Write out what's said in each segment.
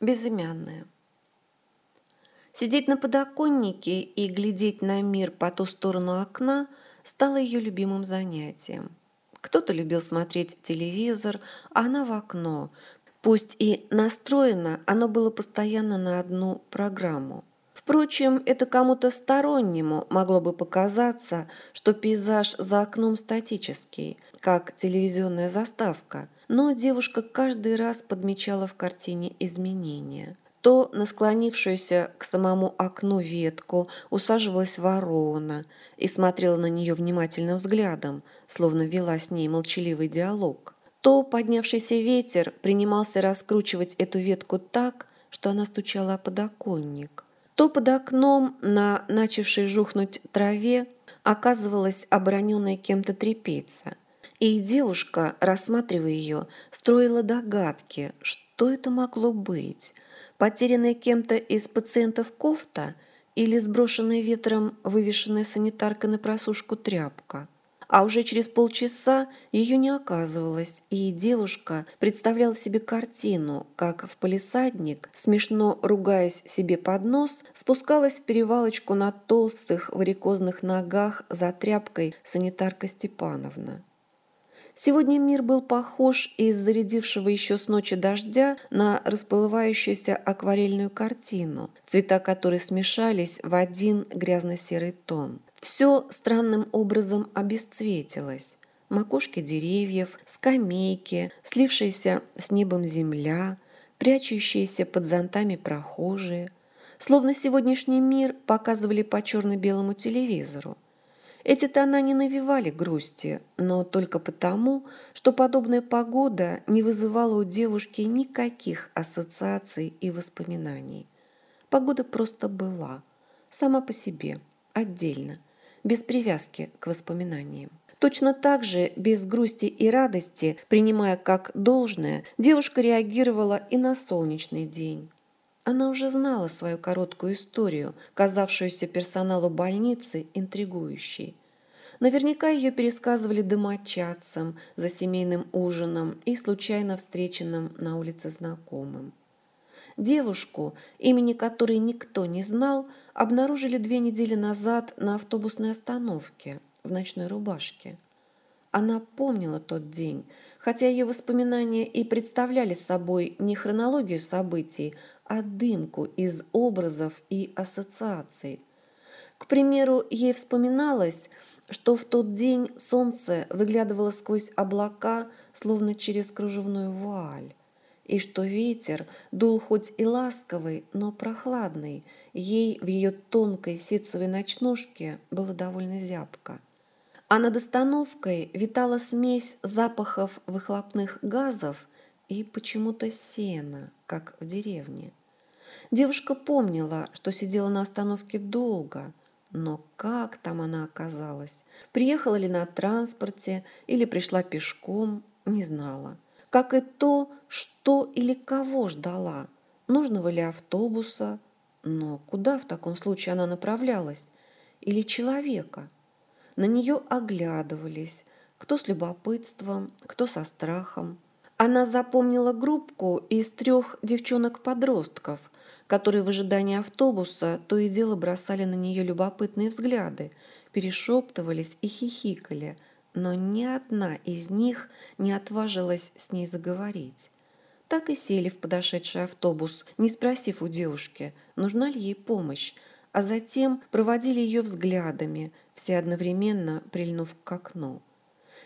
Безымянная. Сидеть на подоконнике и глядеть на мир по ту сторону окна стало ее любимым занятием. Кто-то любил смотреть телевизор, а она в окно. Пусть и настроено, оно было постоянно на одну программу. Впрочем, это кому-то стороннему могло бы показаться, что пейзаж за окном статический, как телевизионная заставка – но девушка каждый раз подмечала в картине изменения. То на склонившуюся к самому окну ветку усаживалась ворона и смотрела на нее внимательным взглядом, словно вела с ней молчаливый диалог. То поднявшийся ветер принимался раскручивать эту ветку так, что она стучала о подоконник. То под окном на начавшей жухнуть траве оказывалась обороненная кем-то трепица – и девушка, рассматривая ее, строила догадки, что это могло быть. Потерянная кем-то из пациентов кофта или сброшенная ветром вывешенная санитарка на просушку тряпка. А уже через полчаса ее не оказывалось, и девушка представляла себе картину, как в полисадник, смешно ругаясь себе под нос, спускалась в перевалочку на толстых варикозных ногах за тряпкой санитарка Степановна. Сегодня мир был похож из зарядившего еще с ночи дождя на расплывающуюся акварельную картину, цвета которой смешались в один грязно-серый тон. Все странным образом обесцветилось. Макушки деревьев, скамейки, слившаяся с небом земля, прячущиеся под зонтами прохожие. Словно сегодняшний мир показывали по черно-белому телевизору. Эти тона не навевали грусти, но только потому, что подобная погода не вызывала у девушки никаких ассоциаций и воспоминаний. Погода просто была, сама по себе, отдельно, без привязки к воспоминаниям. Точно так же, без грусти и радости, принимая как должное, девушка реагировала и на солнечный день. Она уже знала свою короткую историю, казавшуюся персоналу больницы интригующей. Наверняка ее пересказывали домочадцам за семейным ужином и случайно встреченным на улице знакомым. Девушку, имени которой никто не знал, обнаружили две недели назад на автобусной остановке в ночной рубашке. Она помнила тот день, хотя ее воспоминания и представляли собой не хронологию событий, а дымку из образов и ассоциаций. К примеру, ей вспоминалось, что в тот день солнце выглядывало сквозь облака, словно через кружевную вуаль, и что ветер дул хоть и ласковый, но прохладный, ей в ее тонкой ситцевой ночнушке было довольно зябко. А над остановкой витала смесь запахов выхлопных газов и почему-то сена, как в деревне. Девушка помнила, что сидела на остановке долго, но как там она оказалась? Приехала ли на транспорте или пришла пешком, не знала. Как и то, что или кого ждала. Нужного ли автобуса? Но куда в таком случае она направлялась? Или человека? На нее оглядывались, кто с любопытством, кто со страхом. Она запомнила группку из трех девчонок-подростков – которые в ожидании автобуса то и дело бросали на нее любопытные взгляды, перешептывались и хихикали, но ни одна из них не отважилась с ней заговорить. Так и сели в подошедший автобус, не спросив у девушки, нужна ли ей помощь, а затем проводили ее взглядами, все одновременно прильнув к окну.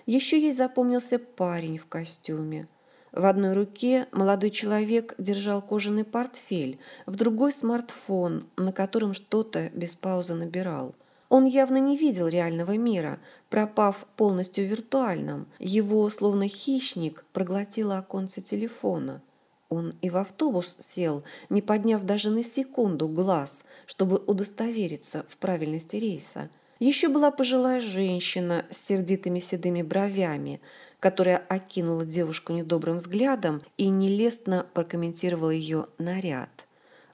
Еще ей запомнился парень в костюме – в одной руке молодой человек держал кожаный портфель, в другой смартфон, на котором что-то без паузы набирал. Он явно не видел реального мира, пропав полностью виртуальным. Его, словно хищник, проглотило оконце телефона. Он и в автобус сел, не подняв даже на секунду глаз, чтобы удостовериться в правильности рейса. Еще была пожилая женщина с сердитыми седыми бровями – которая окинула девушку недобрым взглядом и нелестно прокомментировала ее наряд.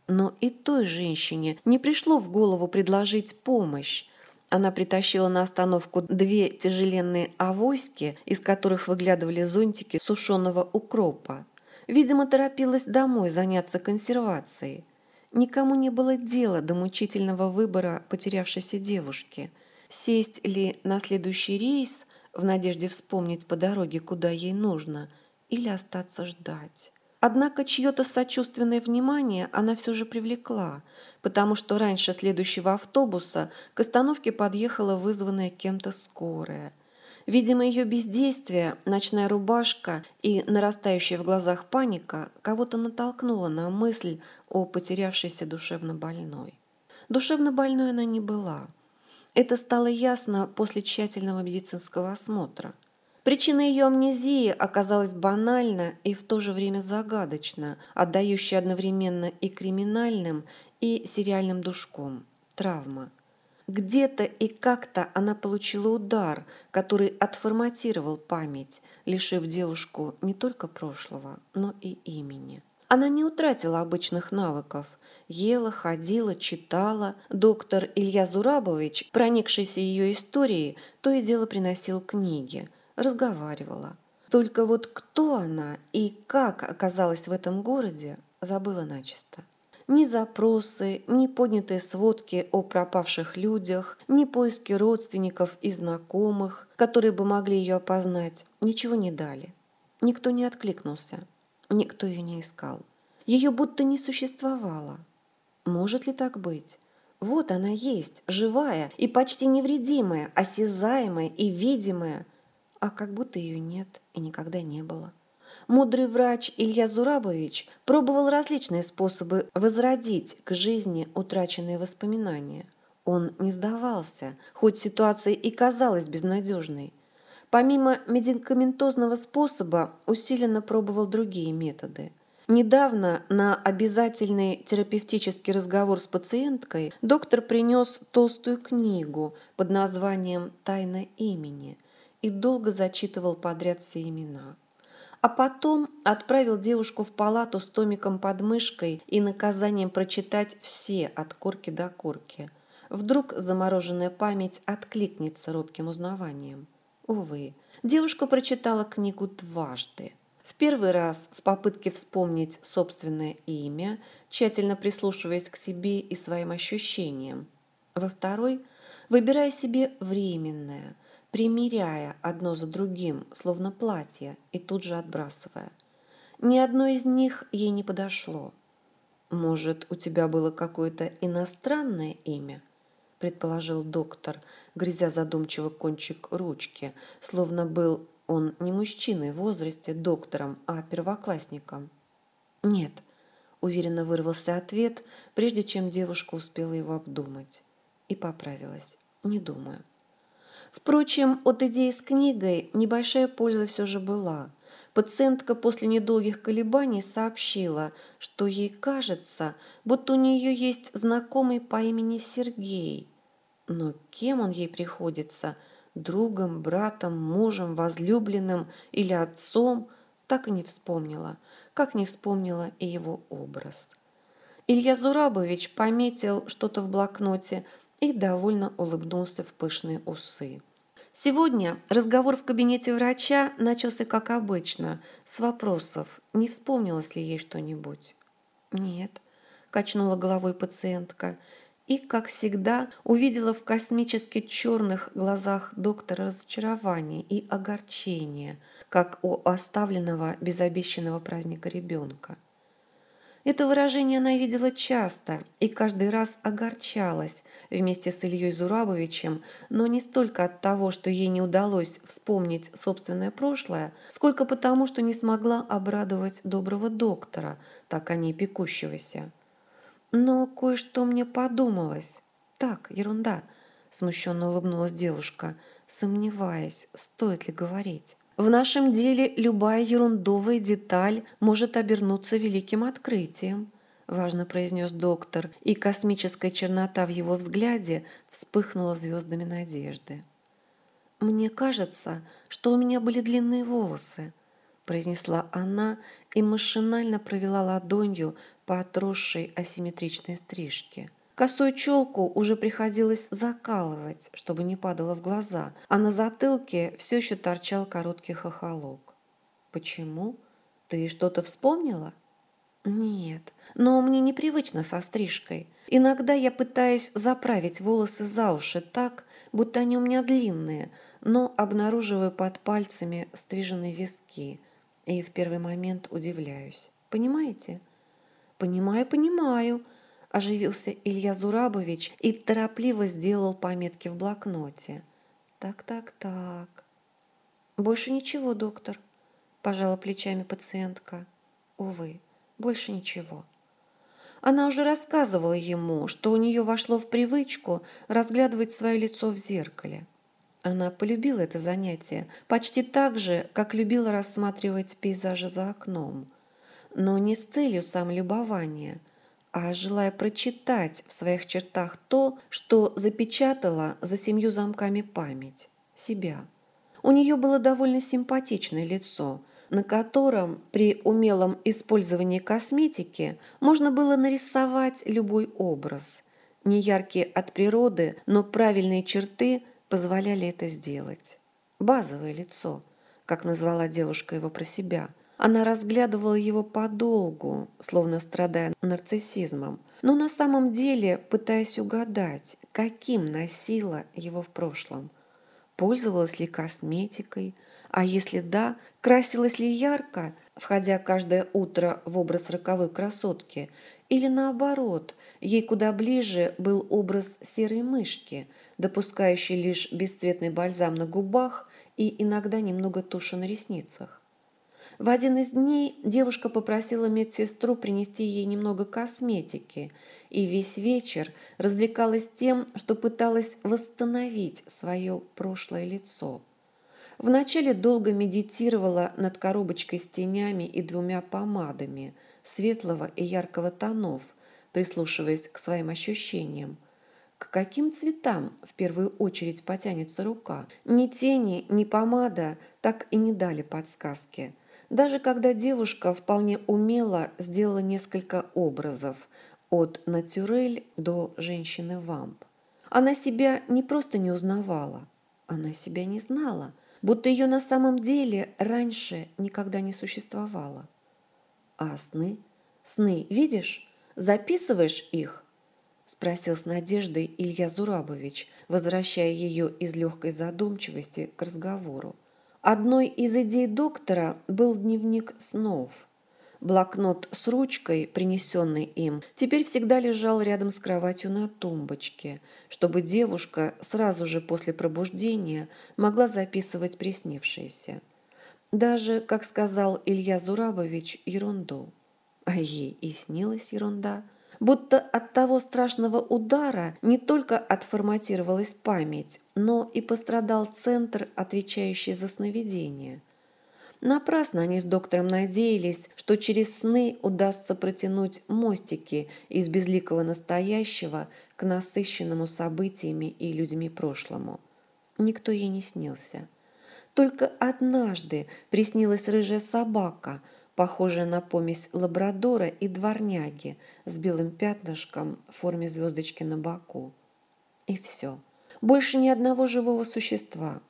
Но и той женщине не пришло в голову предложить помощь. Она притащила на остановку две тяжеленные авоськи, из которых выглядывали зонтики сушеного укропа. Видимо, торопилась домой заняться консервацией. Никому не было дела до мучительного выбора потерявшейся девушки. Сесть ли на следующий рейс в надежде вспомнить по дороге, куда ей нужно, или остаться ждать. Однако чье-то сочувственное внимание она все же привлекла, потому что раньше следующего автобуса к остановке подъехала вызванная кем-то скорая. Видимо, ее бездействие, ночная рубашка и нарастающая в глазах паника кого-то натолкнула на мысль о потерявшейся душевно больной. Душевно больной она не была. Это стало ясно после тщательного медицинского осмотра – Причина ее амнезии оказалась банальна и в то же время загадочна, отдающей одновременно и криминальным, и сериальным душком – травма. Где-то и как-то она получила удар, который отформатировал память, лишив девушку не только прошлого, но и имени. Она не утратила обычных навыков. Ела, ходила, читала. Доктор Илья Зурабович, проникшийся ее историей, то и дело приносил книги – разговаривала. Только вот кто она и как оказалась в этом городе, забыла начисто. Ни запросы, ни поднятые сводки о пропавших людях, ни поиски родственников и знакомых, которые бы могли ее опознать, ничего не дали. Никто не откликнулся, никто ее не искал. Ее будто не существовало. Может ли так быть? Вот она есть, живая и почти невредимая, осязаемая и видимая – а как будто ее нет и никогда не было. Мудрый врач Илья Зурабович пробовал различные способы возродить к жизни утраченные воспоминания. Он не сдавался, хоть ситуация и казалась безнадежной. Помимо медикаментозного способа усиленно пробовал другие методы. Недавно на обязательный терапевтический разговор с пациенткой доктор принес толстую книгу под названием «Тайна имени», и долго зачитывал подряд все имена. А потом отправил девушку в палату с томиком под мышкой и наказанием прочитать все от корки до корки. Вдруг замороженная память откликнется робким узнаванием. Увы, девушка прочитала книгу дважды. В первый раз в попытке вспомнить собственное имя, тщательно прислушиваясь к себе и своим ощущениям. Во второй – выбирая себе временное – примеряя одно за другим, словно платье, и тут же отбрасывая. Ни одно из них ей не подошло. «Может, у тебя было какое-то иностранное имя?» – предположил доктор, грязя задумчиво кончик ручки, словно был он не мужчиной в возрасте доктором, а первоклассником. «Нет», – уверенно вырвался ответ, прежде чем девушка успела его обдумать. И поправилась. «Не думаю». Впрочем, от идеи с книгой небольшая польза все же была. Пациентка после недолгих колебаний сообщила, что ей кажется, будто у нее есть знакомый по имени Сергей. Но кем он ей приходится? Другом, братом, мужем, возлюбленным или отцом? Так и не вспомнила, как не вспомнила и его образ. Илья Зурабович пометил что-то в блокноте – и довольно улыбнулся в пышные усы. Сегодня разговор в кабинете врача начался как обычно, с вопросов, не вспомнилось ли ей что-нибудь. «Нет», – качнула головой пациентка, и, как всегда, увидела в космически черных глазах доктора разочарование и огорчение, как у оставленного без обещанного праздника ребенка. Это выражение она видела часто и каждый раз огорчалась вместе с Ильей Зурабовичем, но не столько от того, что ей не удалось вспомнить собственное прошлое, сколько потому, что не смогла обрадовать доброго доктора, так о ней пекущегося. Но кое-что мне подумалось. Так, ерунда, смущенно улыбнулась девушка, сомневаясь, стоит ли говорить. В нашем деле любая ерундовая деталь может обернуться великим открытием, важно произнес доктор, и космическая чернота в его взгляде вспыхнула звездами надежды. Мне кажется, что у меня были длинные волосы, произнесла она и машинально провела ладонью по отросшей асимметричной стрижке. Косую челку уже приходилось закалывать, чтобы не падало в глаза, а на затылке все еще торчал короткий хохолок. Почему? Ты что-то вспомнила? Нет, но мне непривычно со стрижкой. Иногда я пытаюсь заправить волосы за уши так, будто они у меня длинные, но обнаруживаю под пальцами стриженные виски и в первый момент удивляюсь. Понимаете? Понимаю, понимаю, оживился Илья Зурабович и торопливо сделал пометки в блокноте. Так, так, так. Больше ничего, доктор, пожала плечами пациентка. Увы, больше ничего. Она уже рассказывала ему, что у нее вошло в привычку разглядывать свое лицо в зеркале. Она полюбила это занятие почти так же, как любила рассматривать пейзажи за окном, но не с целью самолюбования, а желая прочитать в своих чертах то, что запечатала за семью замками память – себя. У нее было довольно симпатичное лицо, на котором при умелом использовании косметики можно было нарисовать любой образ. Неяркие от природы, но правильные черты позволяли это сделать. Базовое лицо, как назвала девушка его про себя. Она разглядывала его подолгу, словно страдая нарциссизмом, но на самом деле пытаясь угадать, каким носила его в прошлом. Пользовалась ли косметикой – а если да, красилась ли ярко, входя каждое утро в образ роковой красотки, или наоборот, ей куда ближе был образ серой мышки, допускающей лишь бесцветный бальзам на губах и иногда немного туши на ресницах. В один из дней девушка попросила медсестру принести ей немного косметики, и весь вечер развлекалась тем, что пыталась восстановить свое прошлое лицо. Вначале долго медитировала над коробочкой с тенями и двумя помадами светлого и яркого тонов, прислушиваясь к своим ощущениям. К каким цветам в первую очередь потянется рука? Ни тени, ни помада так и не дали подсказки. Даже когда девушка вполне умело сделала несколько образов от натюрель до женщины-вамп. Она себя не просто не узнавала, она себя не знала – будто ее на самом деле раньше никогда не существовало. А сны? Сны, видишь? Записываешь их? Спросил с надеждой Илья Зурабович, возвращая ее из легкой задумчивости к разговору. Одной из идей доктора был дневник снов – Блокнот с ручкой, принесенный им, теперь всегда лежал рядом с кроватью на тумбочке, чтобы девушка сразу же после пробуждения могла записывать приснившееся. Даже, как сказал Илья Зурабович, ерунду. А ей и снилась ерунда. Будто от того страшного удара не только отформатировалась память, но и пострадал центр, отвечающий за сновидение – Напрасно они с доктором надеялись, что через сны удастся протянуть мостики из безликого настоящего к насыщенному событиями и людьми прошлому. Никто ей не снился. Только однажды приснилась рыжая собака, похожая на помесь лабрадора и дворняги с белым пятнышком в форме звездочки на боку. И все. Больше ни одного живого существа –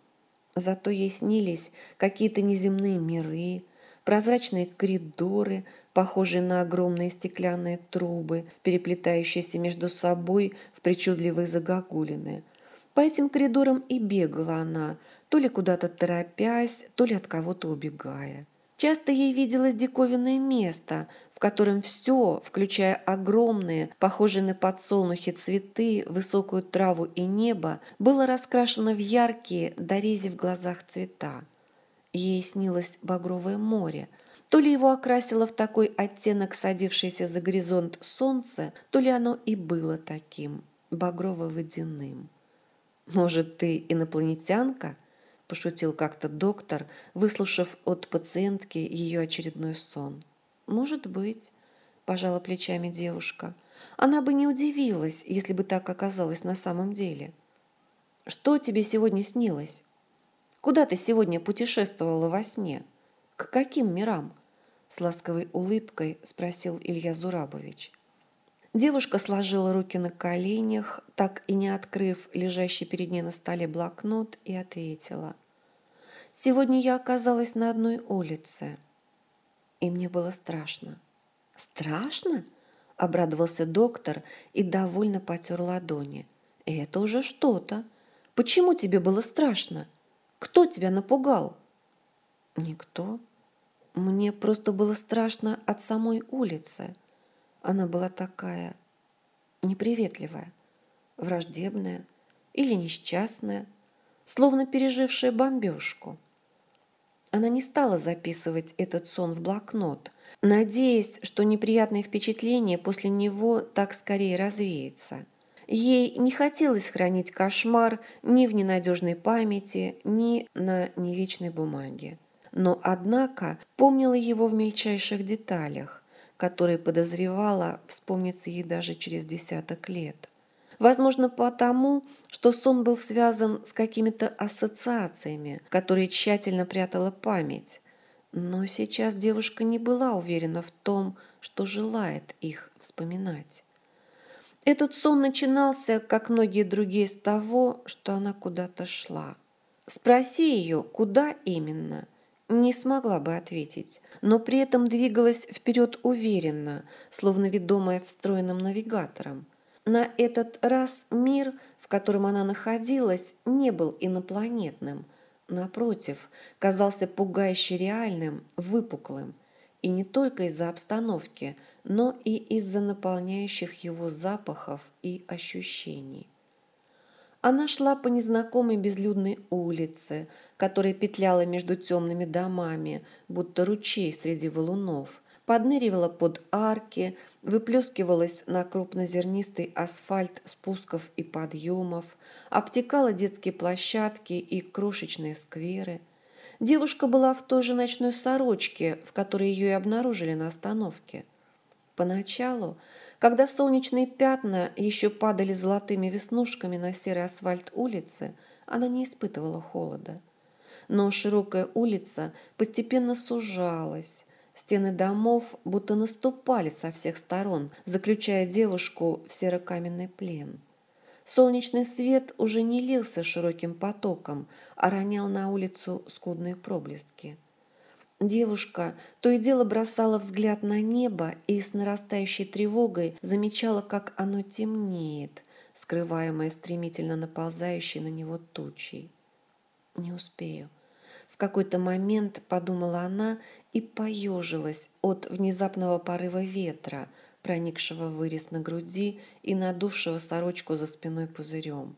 Зато ей снились какие-то неземные миры, прозрачные коридоры, похожие на огромные стеклянные трубы, переплетающиеся между собой в причудливые загогулины. По этим коридорам и бегала она, то ли куда-то торопясь, то ли от кого-то убегая. Часто ей виделось диковинное место, в котором все, включая огромные, похожие на подсолнухи цветы, высокую траву и небо, было раскрашено в яркие, дорези в глазах цвета. Ей снилось багровое море. То ли его окрасило в такой оттенок садившееся за горизонт солнце, то ли оно и было таким, багрово-водяным. «Может, ты инопланетянка?» Пошутил как-то доктор, выслушав от пациентки ее очередной сон. Может быть, пожала плечами девушка. Она бы не удивилась, если бы так оказалось на самом деле. Что тебе сегодня снилось? Куда ты сегодня путешествовала во сне? К каким мирам? С ласковой улыбкой спросил Илья Зурабович. Девушка сложила руки на коленях, так и не открыв лежащий перед ней на столе блокнот, и ответила. «Сегодня я оказалась на одной улице». И мне было страшно. «Страшно?» – обрадовался доктор и довольно потер ладони. «Это уже что-то. Почему тебе было страшно? Кто тебя напугал?» «Никто. Мне просто было страшно от самой улицы. Она была такая неприветливая, враждебная или несчастная, словно пережившая бомбежку. Она не стала записывать этот сон в блокнот, надеясь, что неприятное впечатление после него так скорее развеется. Ей не хотелось хранить кошмар ни в ненадежной памяти, ни на невечной бумаге. Но, однако, помнила его в мельчайших деталях, которые подозревала вспомнится ей даже через десяток лет. Возможно, потому, что сон был связан с какими-то ассоциациями, которые тщательно прятала память. Но сейчас девушка не была уверена в том, что желает их вспоминать. Этот сон начинался, как многие другие, с того, что она куда-то шла. Спроси ее, куда именно – не смогла бы ответить, но при этом двигалась вперед уверенно, словно ведомая встроенным навигатором. На этот раз мир, в котором она находилась, не был инопланетным. Напротив, казался пугающе реальным, выпуклым. И не только из-за обстановки, но и из-за наполняющих его запахов и ощущений. Она шла по незнакомой безлюдной улице, которая петляла между темными домами, будто ручей среди валунов, подныривала под арки, выплескивалась на крупнозернистый асфальт спусков и подъемов, обтекала детские площадки и крошечные скверы. Девушка была в той же ночной сорочке, в которой ее и обнаружили на остановке. Поначалу когда солнечные пятна еще падали золотыми веснушками на серый асфальт улицы, она не испытывала холода. Но широкая улица постепенно сужалась. Стены домов будто наступали со всех сторон, заключая девушку в серокаменный плен. Солнечный свет уже не лился широким потоком, а ронял на улицу скудные проблески. Девушка то и дело бросала взгляд на небо и с нарастающей тревогой замечала, как оно темнеет, скрываемое стремительно наползающей на него тучей. «Не успею». В какой-то момент подумала она и поежилась от внезапного порыва ветра, проникшего в вырез на груди и надувшего сорочку за спиной пузырем.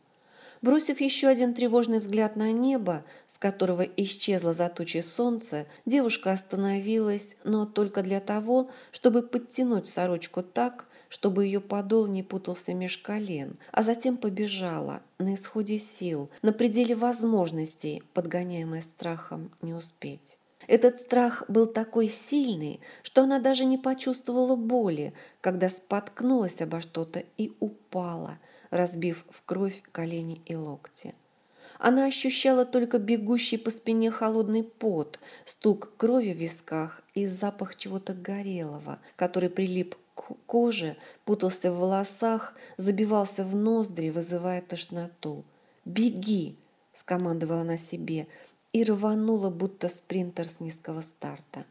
Бросив еще один тревожный взгляд на небо, с которого исчезло за тучей солнце, девушка остановилась, но только для того, чтобы подтянуть сорочку так, чтобы ее подол не путался меж колен, а затем побежала на исходе сил, на пределе возможностей, подгоняемая страхом не успеть. Этот страх был такой сильный, что она даже не почувствовала боли, когда споткнулась обо что-то и упала – разбив в кровь колени и локти. Она ощущала только бегущий по спине холодный пот, стук крови в висках и запах чего-то горелого, который прилип к коже, путался в волосах, забивался в ноздри, вызывая тошноту. «Беги!» – скомандовала она себе и рванула, будто спринтер с низкого старта.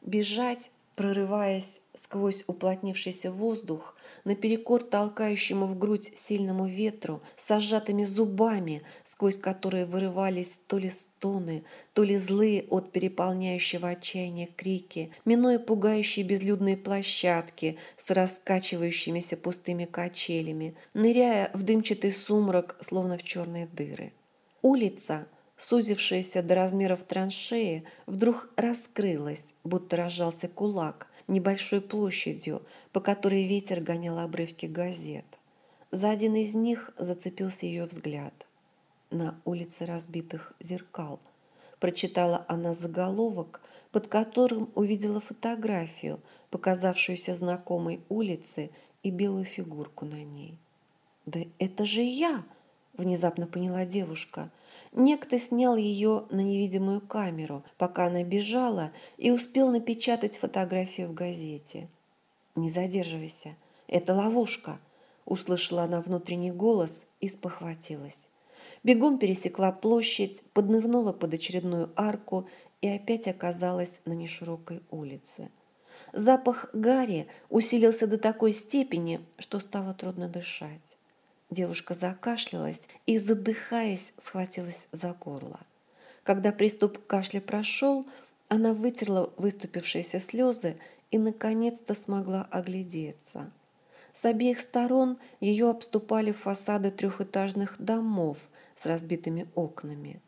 Бежать прорываясь сквозь уплотнившийся воздух, наперекор толкающему в грудь сильному ветру, с сжатыми зубами, сквозь которые вырывались то ли стоны, то ли злые от переполняющего отчаяния крики, минуя пугающие безлюдные площадки с раскачивающимися пустыми качелями, ныряя в дымчатый сумрак, словно в черные дыры. Улица — сузившаяся до размеров траншеи, вдруг раскрылась, будто разжался кулак небольшой площадью, по которой ветер гонял обрывки газет. За один из них зацепился ее взгляд. На улице разбитых зеркал. Прочитала она заголовок, под которым увидела фотографию, показавшуюся знакомой улицы и белую фигурку на ней. «Да это же я!» – внезапно поняла девушка – Некто снял ее на невидимую камеру, пока она бежала, и успел напечатать фотографию в газете. «Не задерживайся, это ловушка», – услышала она внутренний голос и спохватилась. Бегом пересекла площадь, поднырнула под очередную арку и опять оказалась на неширокой улице. Запах гари усилился до такой степени, что стало трудно дышать. Девушка закашлялась и, задыхаясь, схватилась за горло. Когда приступ кашля прошел, она вытерла выступившиеся слезы и, наконец-то, смогла оглядеться. С обеих сторон ее обступали фасады трехэтажных домов с разбитыми окнами.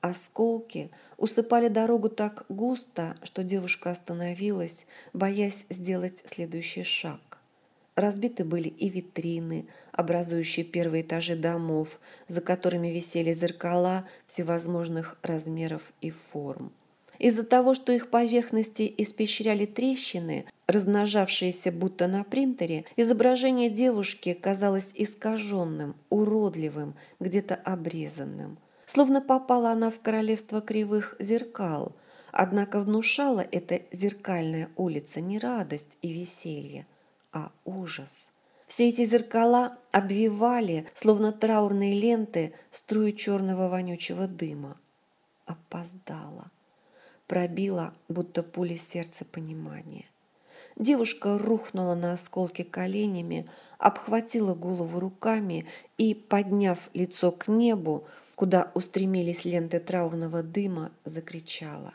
Осколки усыпали дорогу так густо, что девушка остановилась, боясь сделать следующий шаг. Разбиты были и витрины, образующие первые этажи домов, за которыми висели зеркала всевозможных размеров и форм. Из-за того, что их поверхности испещряли трещины, размножавшиеся будто на принтере, изображение девушки казалось искаженным, уродливым, где-то обрезанным. Словно попала она в королевство кривых зеркал, однако внушала эта зеркальная улица не радость и веселье, а ужас. Все эти зеркала обвивали, словно траурные ленты, струю черного вонючего дыма. Опоздала пробила, будто пуля сердца понимания. Девушка рухнула на осколки коленями, обхватила голову руками и, подняв лицо к небу, куда устремились ленты траурного дыма, закричала.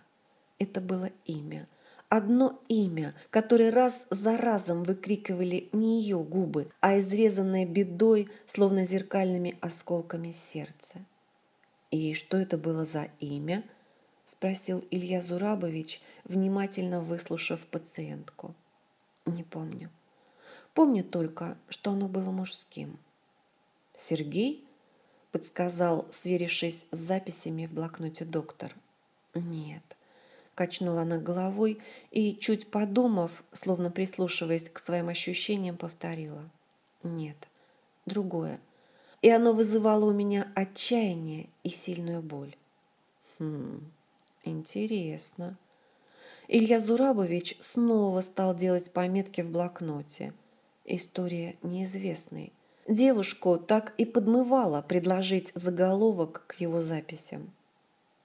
Это было имя. Одно имя, которое раз за разом выкрикивали не ее губы, а изрезанное бедой, словно зеркальными осколками сердца. И что это было за имя –– спросил Илья Зурабович, внимательно выслушав пациентку. «Не помню. Помню только, что оно было мужским». «Сергей?» – подсказал, сверившись с записями в блокноте доктор. «Нет». Качнула она головой и, чуть подумав, словно прислушиваясь к своим ощущениям, повторила. «Нет, другое. И оно вызывало у меня отчаяние и сильную боль». «Хм, Интересно. Илья Зурабович снова стал делать пометки в блокноте. История неизвестной. Девушку так и подмывала предложить заголовок к его записям.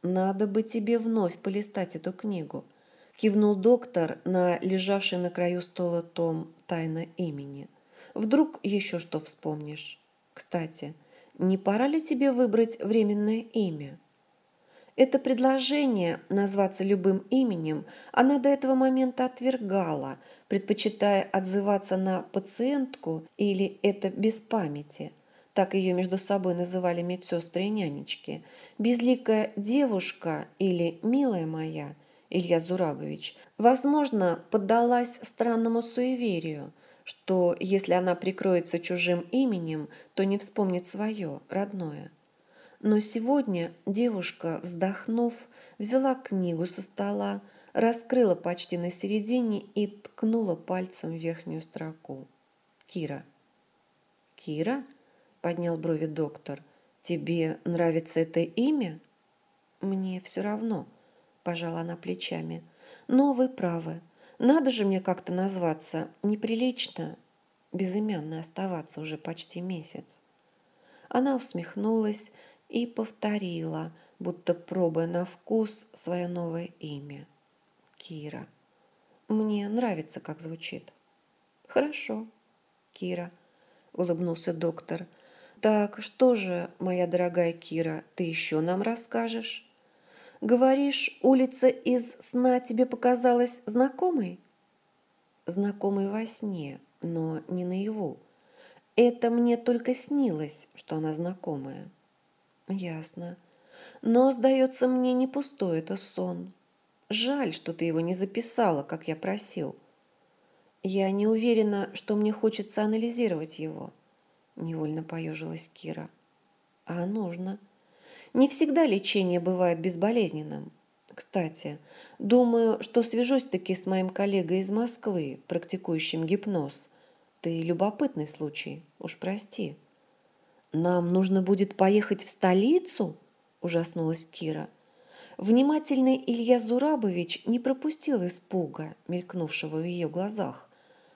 «Надо бы тебе вновь полистать эту книгу», – кивнул доктор на лежавший на краю стола том «Тайна имени». «Вдруг еще что вспомнишь? Кстати, не пора ли тебе выбрать временное имя?» Это предложение назваться любым именем она до этого момента отвергала, предпочитая отзываться на пациентку или это без памяти. Так ее между собой называли медсестры и нянечки. Безликая девушка или милая моя, Илья Зурабович, возможно, поддалась странному суеверию, что если она прикроется чужим именем, то не вспомнит свое, родное. Но сегодня девушка, вздохнув, взяла книгу со стола, раскрыла почти на середине и ткнула пальцем в верхнюю строку. «Кира». «Кира?» – поднял брови доктор. «Тебе нравится это имя?» «Мне все равно», – пожала она плечами. «Но вы правы. Надо же мне как-то назваться. Неприлично безымянно оставаться уже почти месяц». Она усмехнулась и повторила, будто пробуя на вкус свое новое имя. Кира. Мне нравится, как звучит. Хорошо, Кира, улыбнулся доктор. Так что же, моя дорогая Кира, ты еще нам расскажешь? Говоришь, улица из сна тебе показалась знакомой? Знакомой во сне, но не наяву. Это мне только снилось, что она знакомая. Ясно. Но, сдается мне, не пустой это сон. Жаль, что ты его не записала, как я просил. Я не уверена, что мне хочется анализировать его. Невольно поежилась Кира. А нужно. Не всегда лечение бывает безболезненным. Кстати, думаю, что свяжусь-таки с моим коллегой из Москвы, практикующим гипноз. Ты любопытный случай, уж прости. «Нам нужно будет поехать в столицу?» – ужаснулась Кира. Внимательный Илья Зурабович не пропустил испуга, мелькнувшего в ее глазах.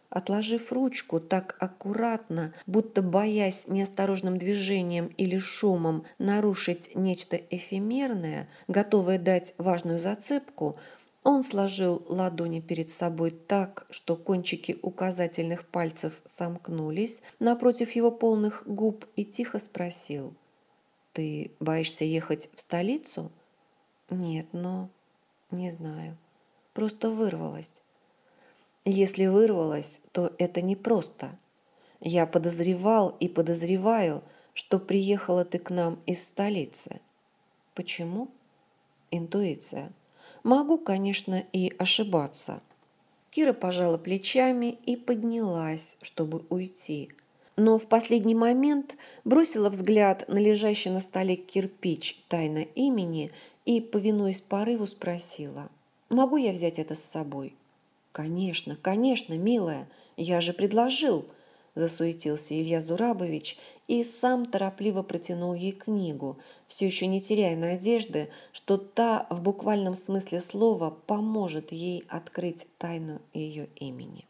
Отложив ручку так аккуратно, будто боясь неосторожным движением или шумом нарушить нечто эфемерное, готовое дать важную зацепку, он сложил ладони перед собой так, что кончики указательных пальцев сомкнулись напротив его полных губ и тихо спросил. «Ты боишься ехать в столицу?» «Нет, но...» «Не знаю. Просто вырвалась». Если вырвалась, то это непросто. Я подозревал и подозреваю, что приехала ты к нам из столицы. Почему? Интуиция. Могу, конечно, и ошибаться. Кира пожала плечами и поднялась, чтобы уйти. Но в последний момент бросила взгляд на лежащий на столе кирпич тайна имени и, повинуясь порыву, спросила, «Могу я взять это с собой?» «Конечно, конечно, милая, я же предложил!» Засуетился Илья Зурабович и сам торопливо протянул ей книгу, все еще не теряя надежды, что та в буквальном смысле слова поможет ей открыть тайну ее имени.